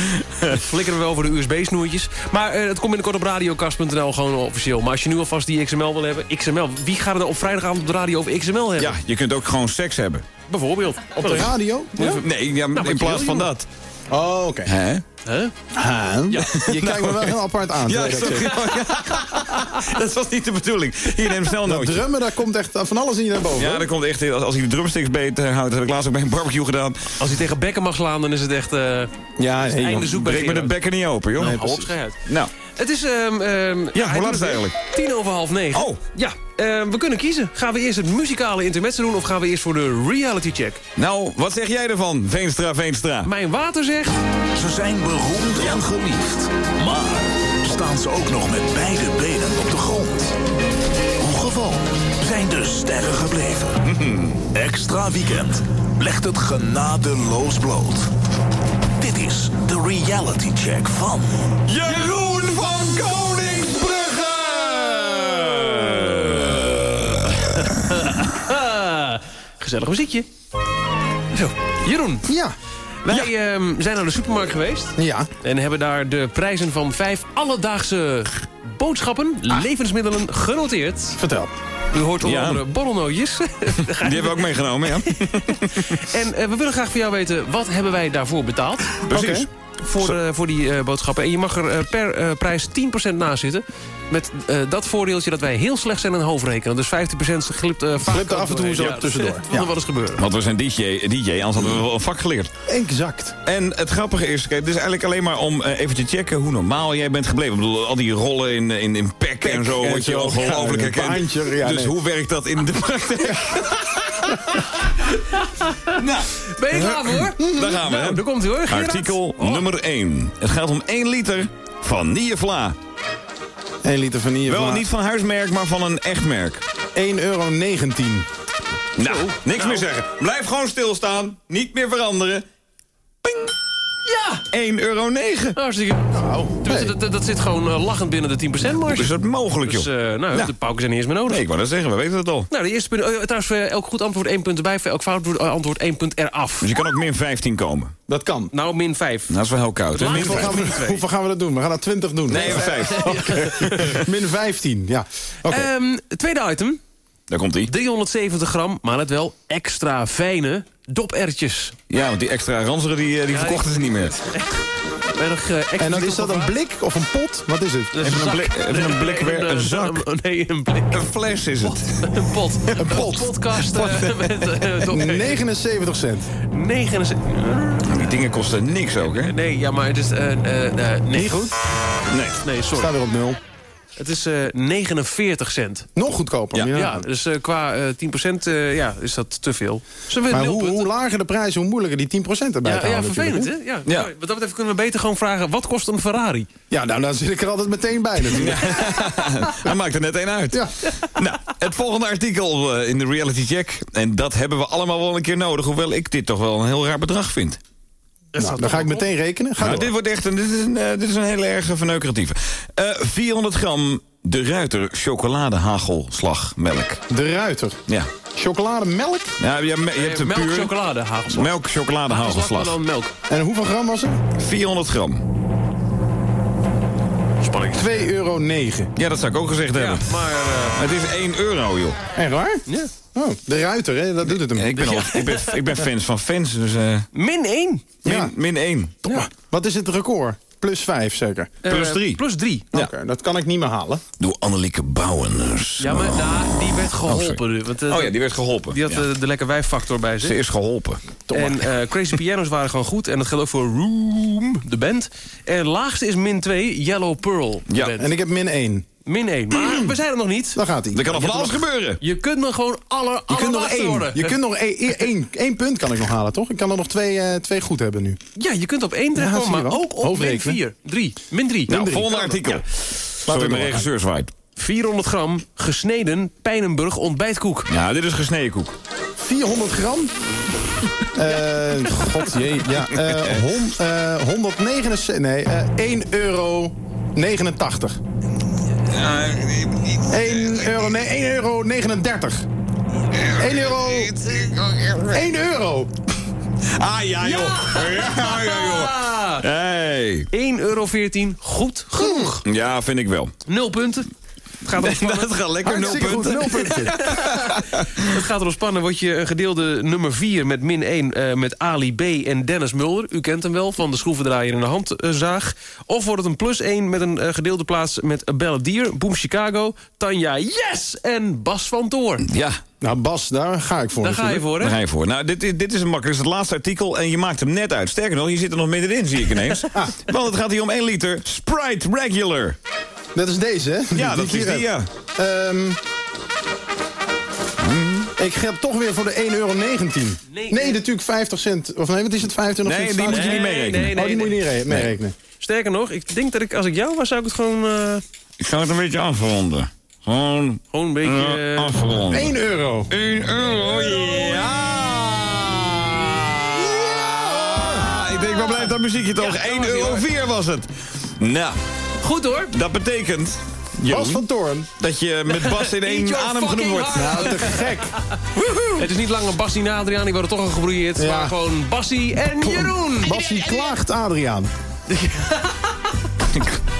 Flikkeren we over de USB-snoertjes. Maar eh, het komt binnenkort op radiokast.nl gewoon officieel. Maar als je nu alvast die XML wil hebben... XML, wie gaat er nou op vrijdagavond op de radio over XML hebben? Ja, je kunt ook gewoon seks hebben. Bijvoorbeeld. Op de radio? Ja? Nee, ja, wat in plaats wil, van dat. Oh, oké. Hè? Huh? Ah, Je kijkt me wel heel apart aan. Ja, dat dat was niet de bedoeling. Hier, neem snel nootje. drummen, daar komt echt van alles in je naar boven. Ja, dat komt echt... Als hij de drumsticks beet houdt, dat heb ik laatst ook bij een barbecue gedaan. Als hij tegen bekken mag slaan, dan is het echt... eh ja het hey, einde zoek bij Breek me de bekken niet open, joh. Hou op, schei uit. Nou, Het is... ehm ehm, Ja, hoe laat is het eigenlijk? Tien over half negen. Oh. Ja, ehm, we kunnen kiezen. Gaan we eerst het muzikale intermezzo doen... of gaan we eerst voor de reality check? Nou, wat zeg jij ervan, Veenstra, Veenstra? Mijn water zegt... Ze zijn beroemd en geliefd. Maar staan ze ook nog met beide benen op de grond? Hoe gewoon zijn de sterren gebleven? Extra weekend legt het genadeloos bloot. Dit is de reality check van... Jeroen Gezellig muziekje. Zo, Jeroen. Ja. Wij ehm, zijn naar de supermarkt geweest. Ja. En hebben daar de prijzen van vijf alledaagse boodschappen, levensmiddelen, genoteerd. Vertel. U hoort onder Ja. andere borrelnootjes. Die hebben we ook meegenomen, ja. En eh, we willen graag van jou weten, wat hebben wij daarvoor betaald? Precies. Voor, eh, voor die eh, boodschappen. En je mag er eh, per prijs 10% naast zitten. Met eh, dat voordeeltje dat wij heel slecht zijn in hoofdrekenen. Dus 15% glipt eh vaak Glipt er af en toe zo Ja, tussendoor. Dat kan nog wel eens gebeuren. Want we zijn DJ, DJ, anders hadden we wel een vak geleerd. Exact. En het grappige is, kijk, het is eigenlijk alleen maar om even te checken hoe normaal jij bent gebleven. Ik bedoel, al die rollen in, in, in pek, en zo, en wat je zo. ongelooflijk Ja, een herkent. ja, dus nee. hoe werkt dat in de praktijk? nou, Ben je klaar voor? daar gaan we. hè. Nou, daar komt hij hoor. Gerard. Artikel nummer 1. Het gaat om 1 liter vanillevla. 1 liter vanille. Wel niet van huismerk, maar van een echt merk. 1,19 euro. Nou, niks meer zeggen. Blijf gewoon stilstaan. Niet meer veranderen. Ping. Ja! 1,9 euro. Hartstikke. Nou, Tenminste, dat, dat zit gewoon eh, lachend binnen de 10% marge. Is dat mogelijk, joh? Dus eh, nou, Ja. de pauken zijn niet eens meer nodig. Nee, ik wou dat zeggen. We weten het al. Nou, de eerste punt. oh, trouwens, voor elk goed antwoord 1 punt erbij. Voor elk fout antwoord- antwoord 1 punt eraf. Dus je kan ook min 15 komen. Dat kan. Nou, min 5. Dat is wel heel koud. hè? Het Min gaan, we, hoeveel gaan we dat doen? We gaan er 20 doen. Nee, 5. Min 15, ja. Oké. Ehm, tweede item. Daar komt ie. 370 gram, maar let wel extra fijne dopertjes. Ja, want die extra ranzeren die, eh, die Ja, verkochten ze niet meer. Nog, eh, extra en dan is dat een blik of een pot? Wat is het? Even een zak. blik- even een blik weer, een zak. Nee, een blik. Een fles is het. Een pot. Een pot. Podcast eh, met uh, dopertjes. 79 cent. 79. Die dingen kosten niks ook, hè? Nee, ja, maar het is... eh, eh, eh, nee. Niet goed? Nee. Nee, sorry. Staat weer op nul. Het is eh 49 cent. Nog goedkoper. Ja. Ja, dus eh, qua eh 10% eh, ja, is dat te veel. Maar hoe, lager de prijs, hoe moeilijker die 10% erbij Ja, te ja, vervelend, hè? Ja. Ja. Wat dat betreft kunnen we beter gewoon vragen... wat kost een Ferrari? Ja, nou, dan zit ik er altijd meteen bij natuurlijk. Hij maakt er net één uit. Ja. Nou, het volgende artikel eh, in de reality check. En dat hebben we allemaal wel een keer nodig. Hoewel ik dit toch wel een heel raar bedrag vind. Nou, dan ga ik meteen rekenen. Ga Nou, dit wordt echt een, dit is een, eh, dit is een hele erg verneukeratieve. Eh 400 gram de Ruiter chocoladehagelslagmelk. De Ruiter. Ja. Chocolademelk. Ja, je, je hebt de Eh, melk, puur chocolade, hagelslag. melk chocoladehagelslag. dan melk. En hoeveel gram was het? 400 gram. Spanning. 2,09 euro. Ja, dat zou ik ook gezegd Ja, hebben. maar... eh, Het is 1 euro, joh. Echt waar? ja. Oh, de Ruiter, hè? dat doet het hem. Ik ben, al, ik ben, ik ben fans van fans, dus eh Min 1. min, Ja. min 1. Ja. Wat is het record? Plus 5 zeker. Plus Eh, drie. Plus 3. Oké, dat kan ik niet meer halen. Door Annelieke Bouwens. Ja, maar nou, die werd geholpen. sorry. nu, want, eh, Oh ja, die werd geholpen. Die had Ja. eh, de lekker wijffactor bij zich. Ze is geholpen. En eh, Crazy Pianos waren gewoon goed. En dat geldt ook voor Room, de band. En laagste is min 2, Yellow Pearl, de Ja. band. En ik heb min 1. Min 1. Maar we zijn er nog niet. Dan gaat hij. Er kan nog van alles gebeuren. Je kunt nog gewoon alle Je kunt nog één. worden. Je kunt nog één, één, één, één punt kan ik nog halen, toch? Ik kan er nog twee, eh, twee goed hebben nu. Ja, je kunt op 1 Ja, terechtkomen, je maar ook op min Hoofdrekenen. 4. 3. Min 3. Nou, drie. volgende artikel. Ja. Sorry, we mijn doorgaan. regisseur zwaait. 400 gram gesneden Pijnenburg ontbijtkoek. Ja, dit is gesneden koek. 400 gram. Eh God jee. Ja, eh, hon, eh 179. Nee, eh 1 euro 89. 1 euro, nee, 1 euro 39. 1 euro. 1 euro. Ah, ja, joh. Ja, ja, joh. Ah, Hey. 1,14 euro. Goed genoeg. Ja, vind ik wel. Nul punten. Het gaat erom spannen. dat gaat lekker, nul punten. nul punten. Het gaat erom spannen. Word je een gedeelde nummer 4 met min 1 eh, met Ali B. en Dennis Mulder. U kent hem wel, van de schroevendraaier in de handzaag. Of wordt het een plus 1 met een eh, gedeelde plaats met Belle Dier, Boom Chicago, Tanja Yes en Bas van Toorn. Ja, Nou, Bas, daar ga ik voor. Daar ga je voor, daar hè? ga je voor. Nou, dit, is- dit is een makkelijk. Het is het laatste artikel en je maakt hem net uit. Sterker nog, je zit er nog middenin, zie ik ineens. Want het gaat hier om 1 liter Sprite Regular. Dat is deze, hè? Ja, dat is die, ja. Ehm, ik ga toch weer voor de 1,19 euro. Nee, natuurlijk 50 cent. Of nee, wat is het? 25 Nee, cent? die moet je niet Nee, meerekenen. nee, nee, oh, die moet je niet nee. re- meerekenen. Sterker nog, ik denk dat ik, als ik jou was, zou ik het gewoon, eh, Ik ga het een beetje afronden. Gewoon gewoon een beetje... eh, afronden. 1 euro. 1 euro, ja! Ik denk, waar blijft dat muziekje toch? Ja, 1 dat was euro hij, 4 was het. Nou, Goed hoor. dat betekent... Bas van Toorn. dat je met Bas in één adem genoemd wordt. Nou, te gek. Het is niet langer Bassie en Adriaan, die worden toch al gebrouilleerd. Ja. Maar gewoon Bassie en Jeroen. Bassie klaagt Adriaan.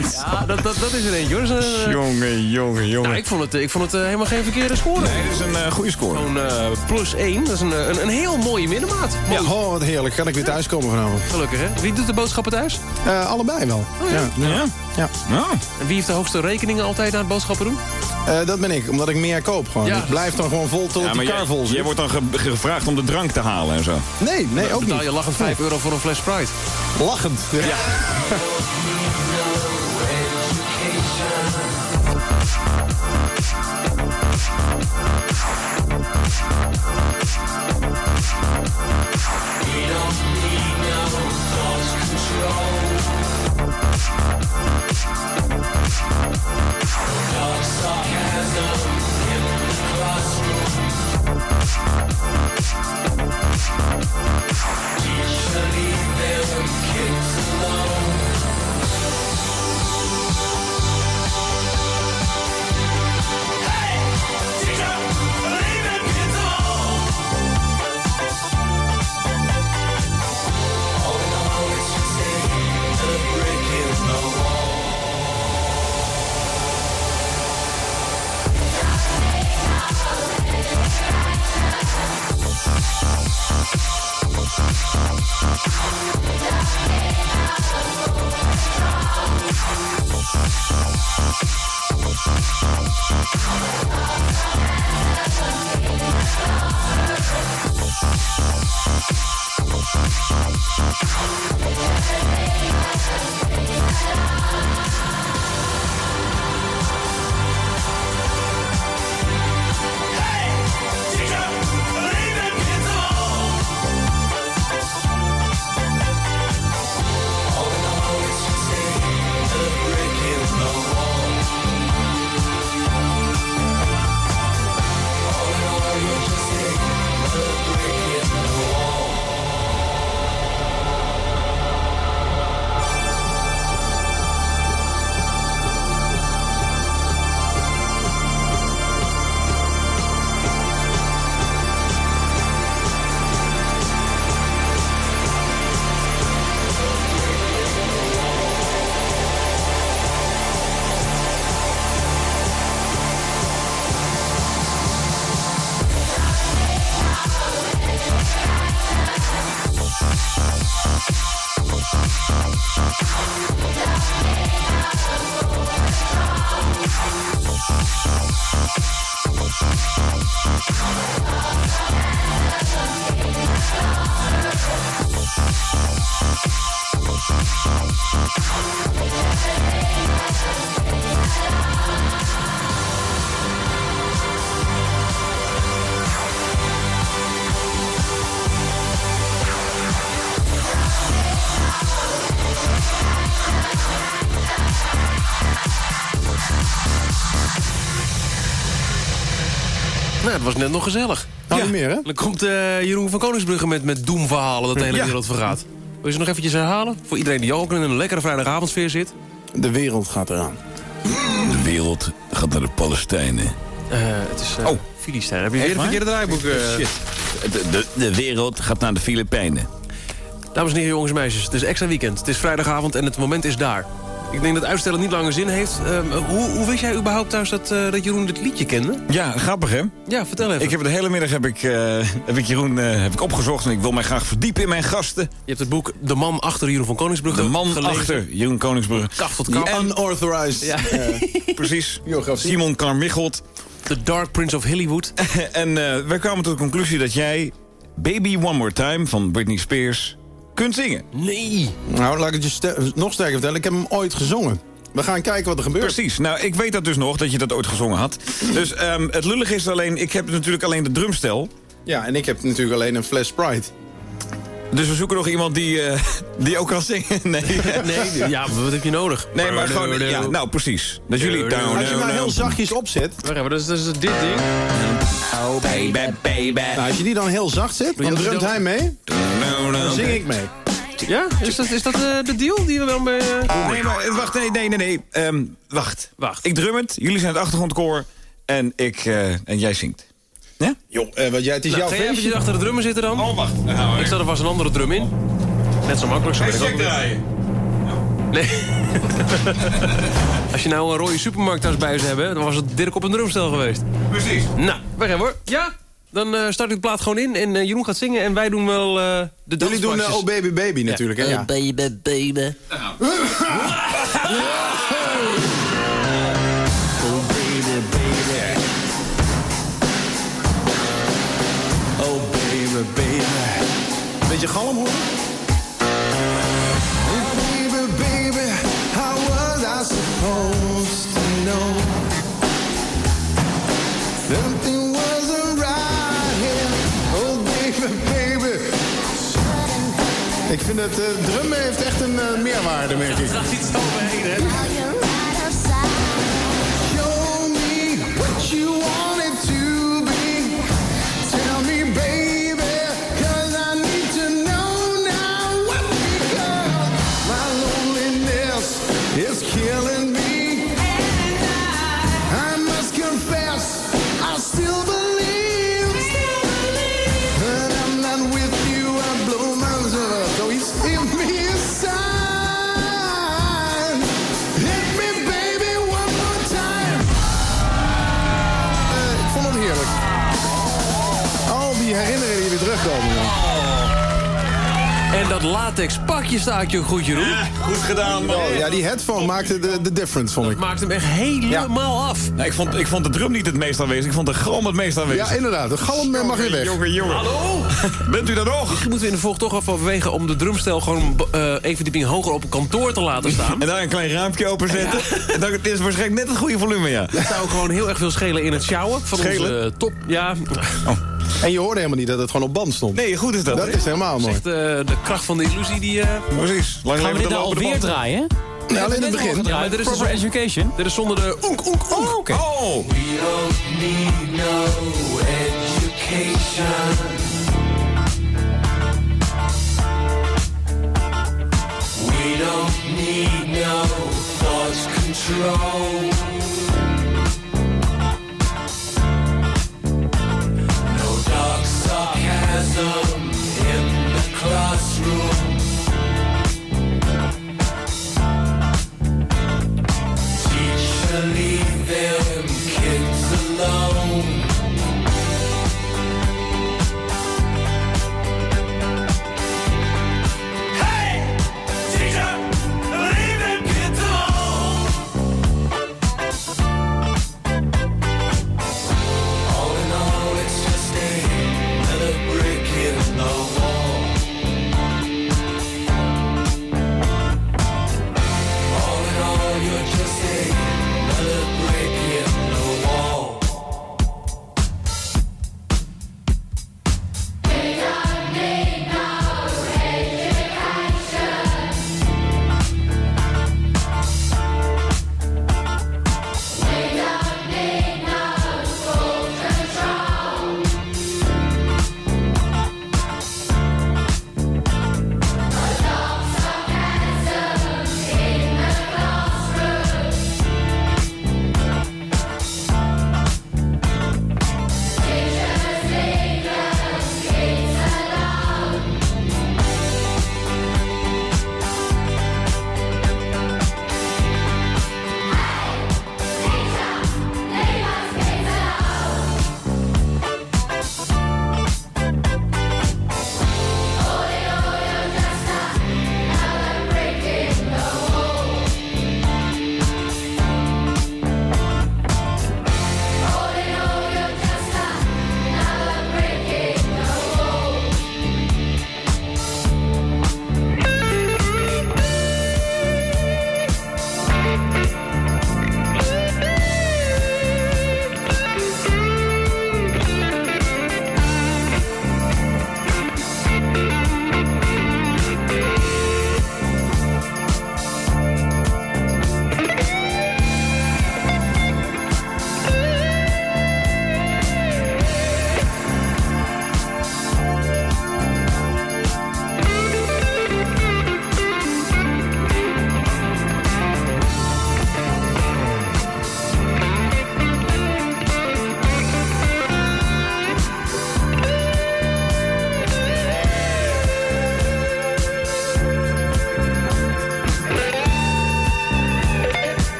Ja, dat, dat, dat is er eentje hoor. Eh, Jongen, jongen, jongen. nou, ik vond het, ik vond het eh, helemaal geen verkeerde score. Nee, dat is een eh, goede score. Gewoon eh, plus 1. Dat is een, eh, een, een heel mooie middenmaat. Mooi. Oh, wat heerlijk. Kan ik weer thuiskomen vanavond? Gelukkig hè. Wie doet de boodschappen thuis? Eh, allebei wel. ja. Ja? Ja. Ja. En wie heeft de hoogste rekeningen altijd aan het boodschappen doen? Eh, dat ben ik, omdat ik meer koop gewoon. Ja. Ik blijf dan gewoon vol tot Ja, die maar kar vol zit. jij wordt dan ge- gevraagd om de drank te halen en zo. Nee, nee, ook Betaal niet. je lachend 5 euro voor een fles Sprite. Lachend. Ja. het was net nog gezellig. Nou, niet meer, hè? Dan komt eh, Jeroen van Koningsbrugge met, met doemverhalen dat de hele Ja. wereld vergaat. Wil je ze nog eventjes herhalen? Voor iedereen die ook in een lekkere vrijdagavondsfeer zit. De wereld gaat eraan. De wereld gaat naar de Palestijnen. Eh, het is uh, Oh. Filistijn. Heb je weer Echt een waar? verkeerde draaiboek? eh? Shit. De, de, de wereld gaat naar de Filipijnen. Dames en heren, jongens en meisjes. Het is extra weekend. Het is vrijdagavond en het moment is daar. Ik denk dat uitstellen niet langer zin heeft. Ehm, hoe, hoe wist jij überhaupt thuis dat, eh, dat Jeroen dit liedje kende? Ja, grappig hè? Ja, vertel even. Ik heb de hele middag heb ik, eh, heb ik Jeroen eh, heb ik opgezocht en ik wil mij graag verdiepen in mijn gasten. Je hebt het boek De man achter Jeroen van Koningsbrugge De man gelezen. achter Jeroen Koningsbrugge. Kaf tot kaf. Unauthorized. Ja. Precies. Simon Carmichelt. The Dark Prince of Hollywood. en eh, wij kwamen tot de conclusie dat jij Baby One More Time van Britney Spears kunt zingen. Nee. Nou, laat ik het je ster- nog sterker vertellen. Ik heb hem ooit gezongen. We gaan kijken wat er gebeurt. Precies. Nou, ik weet dat dus nog, dat je dat ooit gezongen had. Dus ehm, het lullige is alleen, ik heb natuurlijk alleen de drumstel. Ja, en ik heb natuurlijk alleen een fles Sprite. Dus we zoeken nog iemand die, eh, die ook kan zingen. Nee. Nee, ja, wat heb je nodig? Nee, maar gewoon, ja, nou precies. Dat jullie down, Als je maar heel zachtjes opzet... Wacht even, dus, dus dit ding. Oh baby, baby. Nou, als je die dan heel zacht zet, dan drumt dan- hij mee. Dan zing ik mee. Ja? Is dat, is dat eh, de deal die we wel mee... eh, Nee, maar wacht, nee, nee, nee, nee. Ehm, wacht. Wacht. Ik drum het, jullie zijn het achtergrondkoor en, ik, eh, en jij zingt. Ja? Joh, eh, wat jij, het is Nou, jouw ga je eventjes feestje. achter de drummer zitten dan? Oh, wacht. We Ik zet er vast een andere drum in. Net zo makkelijk, zo weet ik ook. draaien. Nee. Als je nou een rode supermarkttas bij zou hebben, dan was het Dirk op een drumstel geweest. Precies. Nou, weg even hoor. Ja, dan eh, start ik de plaat gewoon in en eh, Jeroen gaat zingen en wij doen wel eh, de Jullie doen. Oh Baby Baby natuurlijk, hè? Ja. Baby, baby. Oh baby, baby. Beetje galm hoor. Baby, baby, how was I supposed to know? Something wasn't right here. Oh baby, baby. Ik vind het eh, drummen heeft echt een eh, meerwaarde, merk ik. gaat iets overheen, hè? Dat latex pakje staat je goed, Jeroen. Goed gedaan, man. Oh, ja, die headphone maakte de, de difference, vond ik. Maakt hem echt helemaal af. Nou, ik, vond, ik vond de drum niet het meest aanwezig, ik vond de galm het meest aanwezig. Ja, inderdaad. De galm eh, mag weer weg. Jongen, jongen. Hallo? Bent u daar nog? Misschien moeten we in de volg toch even overwegen om de drumstel gewoon eh één verdieping hoger op een kantoor te laten staan. En daar een klein raampje openzetten. En dan het is waarschijnlijk net het goede volume, ja. Dat zou gewoon heel erg veel schelen in het sjouwen van Schelen? onze top. Ja, En je hoorde helemaal niet dat het gewoon op band stond. Nee, goed is dat. Dat is helemaal mooi. echt eh, de kracht van de illusie die... eh, Precies. Lang Gaan we dit de nou alweer band. draaien? Ja, alleen in het begin. Ja, maar dit is Proper dus- education. dit is zonder de oenk, oenk, oenk. Oh, oké. Oh! We don't need no education. We don't need no thought control.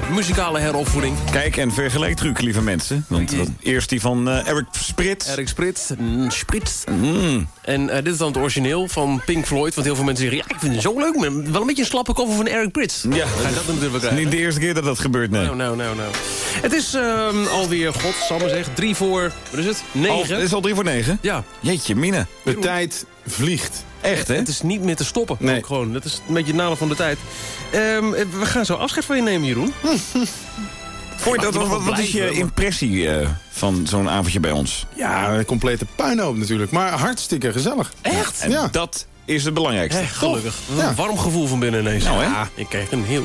Beetje muzikale heropvoeding. Kijk, en vergelijk truc, lieve mensen. Want eh, eerst die van eh, Eric Spritz. Eric Spritz, mm, Spritz. Mm. En eh, dit is dan het origineel van Pink Floyd. Want heel veel mensen zeggen, ja, ik vind het zo leuk. Maar wel een beetje een slappe cover van Eric Spritz. Ja, Ga je dat natuurlijk krijgen. Niet de eerste keer dat dat gebeurt, nee. Nou, nou, nou, nou. Het is ehm, alweer, god, zal maar zeggen, drie voor, wat is het? Negen. Al, het is al drie voor negen? Ja. Jeetje, mine. De tijd vliegt. Echt, hè? Het is niet meer te stoppen. Nee. Ook Gewoon. Dat is een beetje het nadeel van de tijd. Ehm, we gaan zo afscheid van je nemen, Jeroen. Vond je dat, wat, wel wat is je impressie eh, van zo'n avondje bij ons? Ja, een complete puinhoop natuurlijk. Maar hartstikke gezellig. Echt? En Ja. dat is het belangrijkste. Gelukkig. Ja. Een warm gevoel van binnen ineens. Nou, hè? Ja, ik kreeg een heel...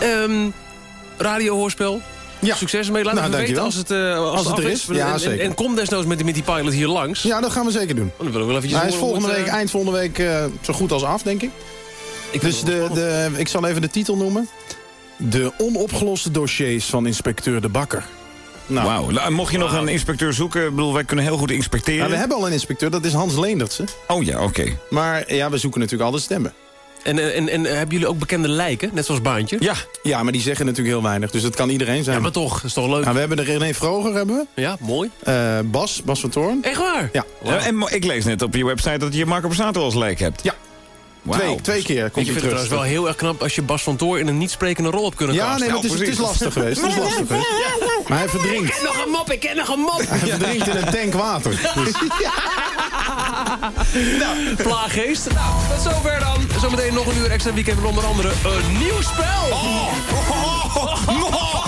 Ehm radiohoorspel. Ja. Succes ermee. Laat Nou, het me weten als het, eh, als Als het er is. En- Ja, en, zeker. En, kom desnoods met, met die pilot hier langs. Ja, dat gaan we zeker doen. Want dan willen we wel eventjes Hij is volgende week, eh, eind volgende week eh, zo goed als af, denk ik. ik Dus de, de, ik zal even de titel noemen. De onopgeloste dossiers van inspecteur De Bakker. Nou, Wauw. Mocht je nog een inspecteur zoeken, ik bedoel, wij kunnen heel goed inspecteren. nou, we hebben al een inspecteur, dat is Hans Leendertse. Oh ja, oké. Maar ja, we zoeken natuurlijk altijd stemmen. En, eh, en, en hebben jullie ook bekende lijken, net zoals Baantje? Ja, ja, maar die zeggen natuurlijk heel weinig. Dus dat kan iedereen zijn. Ja, maar toch, dat is toch leuk? Nou, we hebben de René Vroger, hebben we. Ja, mooi. Eh, Bas, Bas van Toorn. Echt waar? Ja, Ja, en ik lees net op je website dat je Marco Borsato als lijk hebt. ja. Wauw. Twee, twee keer Ik komt vind hij het terug. trouwens wel heel erg knap als je Bas van Toor in een niet sprekende rol hebt kunnen Ja, casten. nee, is, het is lastig geweest. Het is lastig geweest. Maar hij verdrinkt. Ik ken nog een mop, ik ken nog een mop. Hij verdrinkt in een tank water. Dus, Plaaggeest. Nou, tot zover dan. Zometeen nog een uur extra weekend met onder andere een nieuw spel. Oh,